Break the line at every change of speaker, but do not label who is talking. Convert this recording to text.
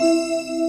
Música